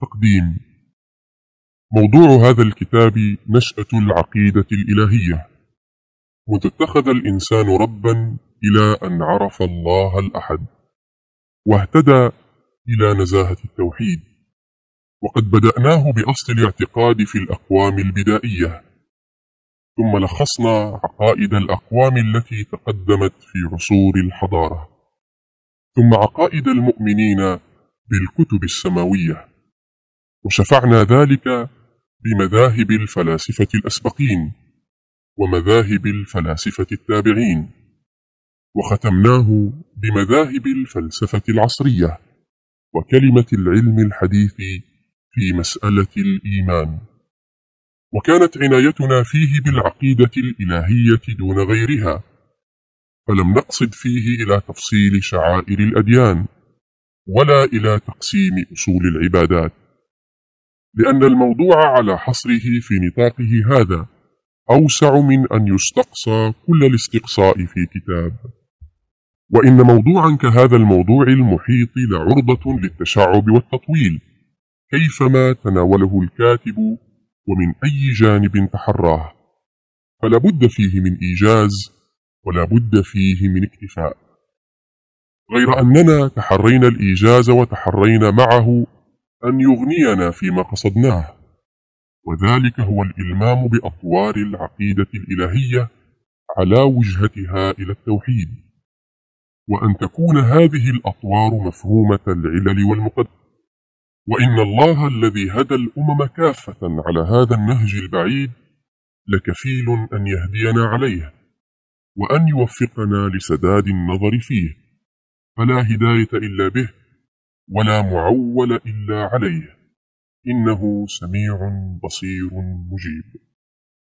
تقديم. موضوع هذا الكتاب نشأة العقيدة الإلهية. منذ اتخذ الإنسان ربا إلى أن عرف الله الأحد واهتدى إلى نزاهة التوحيد. وقد بدأناه بأصل الاعتقاد في الأقوام البدائية. ثم لخصنا عقائد الأقوام التي تقدمت في عصور الحضارة. ثم عقائد المؤمنين بالكتب السماوية. وشفعنا ذلك بمذاهب الفلاسفة الأسبقين ومذاهب الفلاسفة التابعين وختمناه بمذاهب الفلسفة العصرية وكلمة العلم الحديث في مسألة الإيمان. وكانت عنايتنا فيه بالعقيدة الإلهية دون غيرها فلم نقصد فيه إلى تفصيل شعائر الأديان ولا إلى تقسيم أصول العبادات. لأن الموضوع على حصره في نطاقه هذا. أوسع من أن يستقصى كل الاستقصاء في كتاب. وإن موضوعا كهذا الموضوع المحيط لعرضة للتشعب والتطويل. كيفما تناوله الكاتب ومن أي جانب تحراه. فلا بد فيه من إيجاز ولا بد فيه من اكتفاء. غير أننا تحرينا الإيجاز وتحرينا معه أن يغنينا فيما قصدناه. وذلك هو الإلمام بأطوار العقيدة الإلهية على وجهتها إلى التوحيد. وأن تكون هذه الأطوار مفهومة العلل والمقدم وإن الله الذي هدى الأمم كافة على هذا النهج البعيد لكفيل أن يهدينا عليه وأن يوفقنا لسداد النظر فيه. فلا هداية إلا به ولا معول إلا عليه. إنه سميع بصير مجيب.